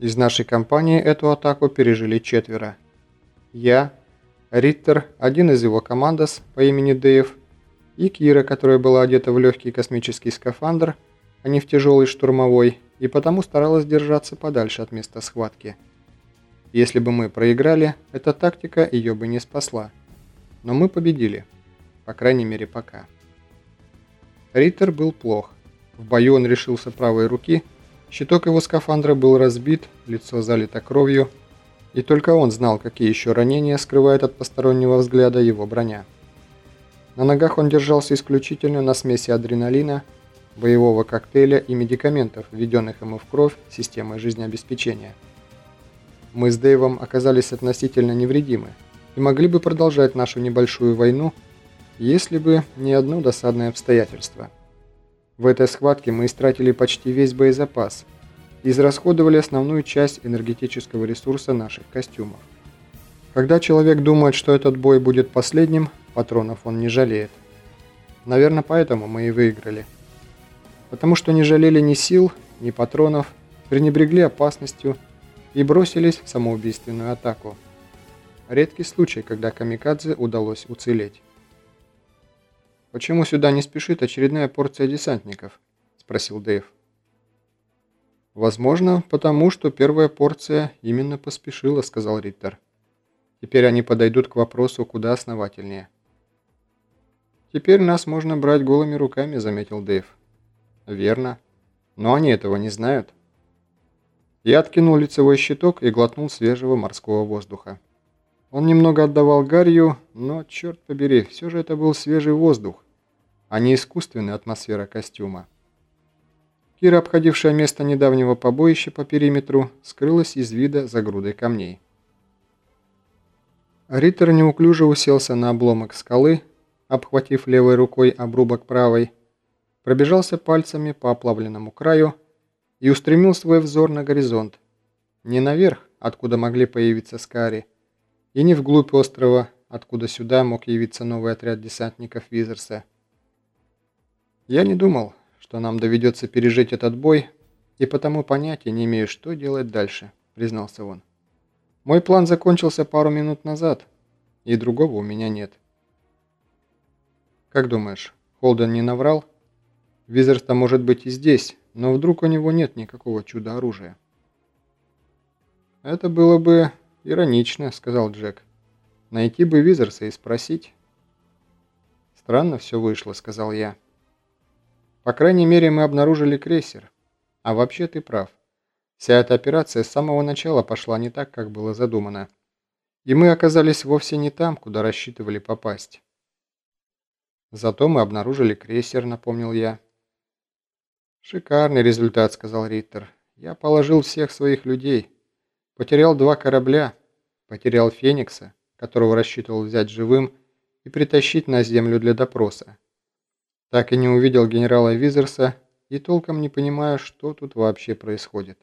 Из нашей компании эту атаку пережили четверо. Я, Риттер, один из его командос по имени Дэйв, и Кира, которая была одета в легкий космический скафандр, а не в тяжелый штурмовой, и потому старалась держаться подальше от места схватки. Если бы мы проиграли, эта тактика ее бы не спасла. Но мы победили. По крайней мере, пока. Риттер был плох. В бою он решился правой руки, щиток его скафандра был разбит, лицо залито кровью, и только он знал, какие еще ранения скрывает от постороннего взгляда его броня. На ногах он держался исключительно на смеси адреналина, боевого коктейля и медикаментов, введенных ему в кровь системой жизнеобеспечения. Мы с Дэйвом оказались относительно невредимы и могли бы продолжать нашу небольшую войну, если бы не одно досадное обстоятельство. В этой схватке мы истратили почти весь боезапас израсходовали основную часть энергетического ресурса наших костюмов. Когда человек думает, что этот бой будет последним, патронов он не жалеет. Наверное, поэтому мы и выиграли потому что не жалели ни сил, ни патронов, пренебрегли опасностью и бросились в самоубийственную атаку. Редкий случай, когда камикадзе удалось уцелеть. «Почему сюда не спешит очередная порция десантников?» – спросил Дэйв. «Возможно, потому что первая порция именно поспешила», – сказал Риттер. «Теперь они подойдут к вопросу куда основательнее». «Теперь нас можно брать голыми руками», – заметил Дэйв. Верно. Но они этого не знают. Я откинул лицевой щиток и глотнул свежего морского воздуха. Он немного отдавал гарью, но, черт побери, все же это был свежий воздух, а не искусственная атмосфера костюма. Кира, обходившая место недавнего побоища по периметру, скрылась из вида за грудой камней. Риттер неуклюже уселся на обломок скалы, обхватив левой рукой обрубок правой, пробежался пальцами по оплавленному краю и устремил свой взор на горизонт. Не наверх, откуда могли появиться Скари, и не вглубь острова, откуда сюда мог явиться новый отряд десантников Визерса. Я не думал, что нам доведется пережить этот бой, и потому понятия не имею, что делать дальше, признался он. Мой план закончился пару минут назад, и другого у меня нет. Как думаешь, Холден не наврал? Визерс-то может быть и здесь, но вдруг у него нет никакого чудо-оружия. «Это было бы иронично», — сказал Джек. «Найти бы Визерса и спросить». «Странно все вышло», — сказал я. «По крайней мере, мы обнаружили крейсер. А вообще ты прав. Вся эта операция с самого начала пошла не так, как было задумано. И мы оказались вовсе не там, куда рассчитывали попасть». «Зато мы обнаружили крейсер», — напомнил я. «Шикарный результат», — сказал Риттер. «Я положил всех своих людей. Потерял два корабля. Потерял Феникса, которого рассчитывал взять живым и притащить на Землю для допроса. Так и не увидел генерала Визерса и толком не понимаю, что тут вообще происходит.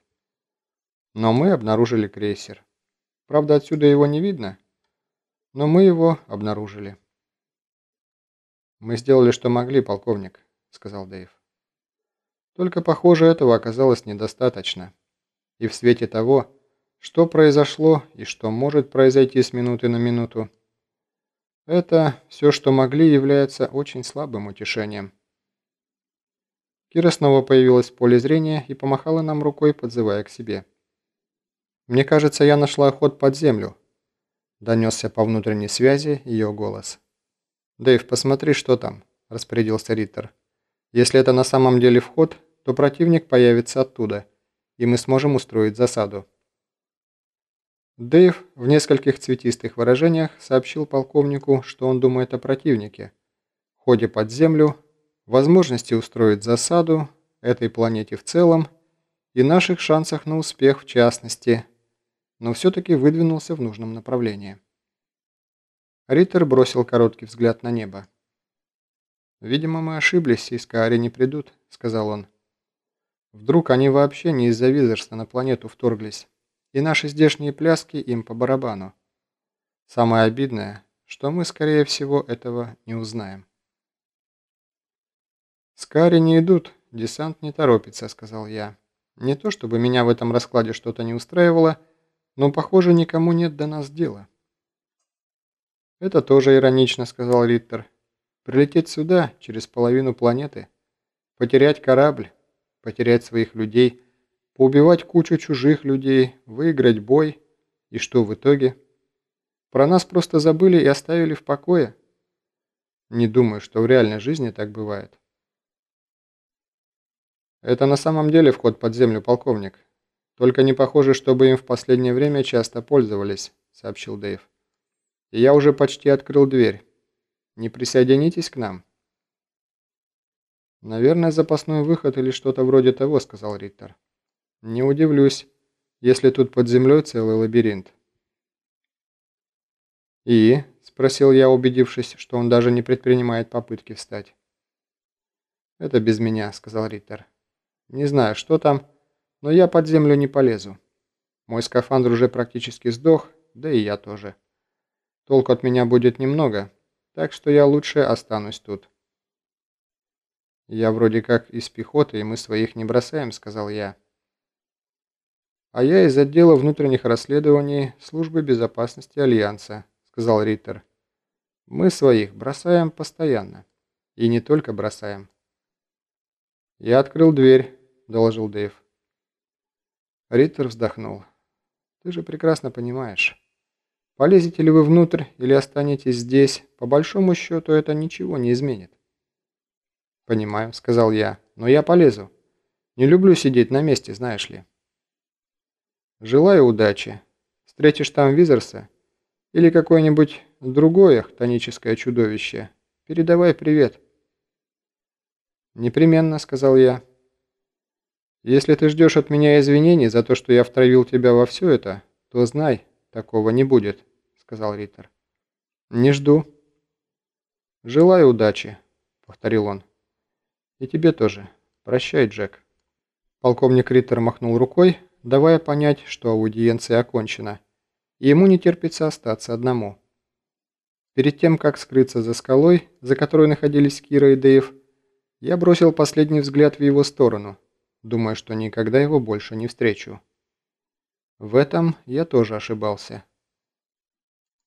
Но мы обнаружили крейсер. Правда, отсюда его не видно, но мы его обнаружили». «Мы сделали, что могли, полковник», — сказал Дэйв. Только, похоже, этого оказалось недостаточно. И в свете того, что произошло и что может произойти с минуты на минуту, это все, что могли, является очень слабым утешением. Кира снова появилась в поле зрения и помахала нам рукой, подзывая к себе. «Мне кажется, я нашла ход под землю», – донесся по внутренней связи ее голос. «Дэйв, посмотри, что там», – распорядился Риттер. «Если это на самом деле вход, то противник появится оттуда, и мы сможем устроить засаду. Дэйв в нескольких цветистых выражениях сообщил полковнику, что он думает о противнике, ходе под землю, возможности устроить засаду, этой планете в целом и наших шансах на успех в частности, но все-таки выдвинулся в нужном направлении. Риттер бросил короткий взгляд на небо. «Видимо, мы ошиблись, и Скаари не придут», — сказал он. Вдруг они вообще не из-за Визерса на планету вторглись, и наши здешние пляски им по барабану. Самое обидное, что мы, скорее всего, этого не узнаем. «Скари не идут, десант не торопится», — сказал я. Не то чтобы меня в этом раскладе что-то не устраивало, но, похоже, никому нет до нас дела. «Это тоже иронично», — сказал Риттер. «Прилететь сюда, через половину планеты, потерять корабль, потерять своих людей, поубивать кучу чужих людей, выиграть бой, и что в итоге? Про нас просто забыли и оставили в покое. Не думаю, что в реальной жизни так бывает». «Это на самом деле вход под землю, полковник. Только не похоже, чтобы им в последнее время часто пользовались», — сообщил Дэйв. Я уже почти открыл дверь. Не присоединитесь к нам?» «Наверное, запасной выход или что-то вроде того», — сказал Риттер. «Не удивлюсь, если тут под землей целый лабиринт». «И?» — спросил я, убедившись, что он даже не предпринимает попытки встать. «Это без меня», — сказал Риттер. «Не знаю, что там, но я под землю не полезу. Мой скафандр уже практически сдох, да и я тоже». Толку от меня будет немного, так что я лучше останусь тут. «Я вроде как из пехоты, и мы своих не бросаем», — сказал я. «А я из отдела внутренних расследований Службы безопасности Альянса», — сказал Риттер. «Мы своих бросаем постоянно. И не только бросаем». «Я открыл дверь», — доложил Дэйв. Риттер вздохнул. «Ты же прекрасно понимаешь». Полезете ли вы внутрь или останетесь здесь, по большому счету это ничего не изменит. «Понимаю», — сказал я, — «но я полезу. Не люблю сидеть на месте, знаешь ли». «Желаю удачи. Встретишь там Визерса или какое-нибудь другое хтоническое чудовище, передавай привет». «Непременно», — сказал я. «Если ты ждешь от меня извинений за то, что я втравил тебя во все это, то знай, такого не будет сказал Риттер. «Не жду». «Желаю удачи», — повторил он. «И тебе тоже. Прощай, Джек». Полковник Риттер махнул рукой, давая понять, что аудиенция окончена, и ему не терпится остаться одному. Перед тем, как скрыться за скалой, за которой находились Кира и Дэйв, я бросил последний взгляд в его сторону, думая, что никогда его больше не встречу. В этом я тоже ошибался.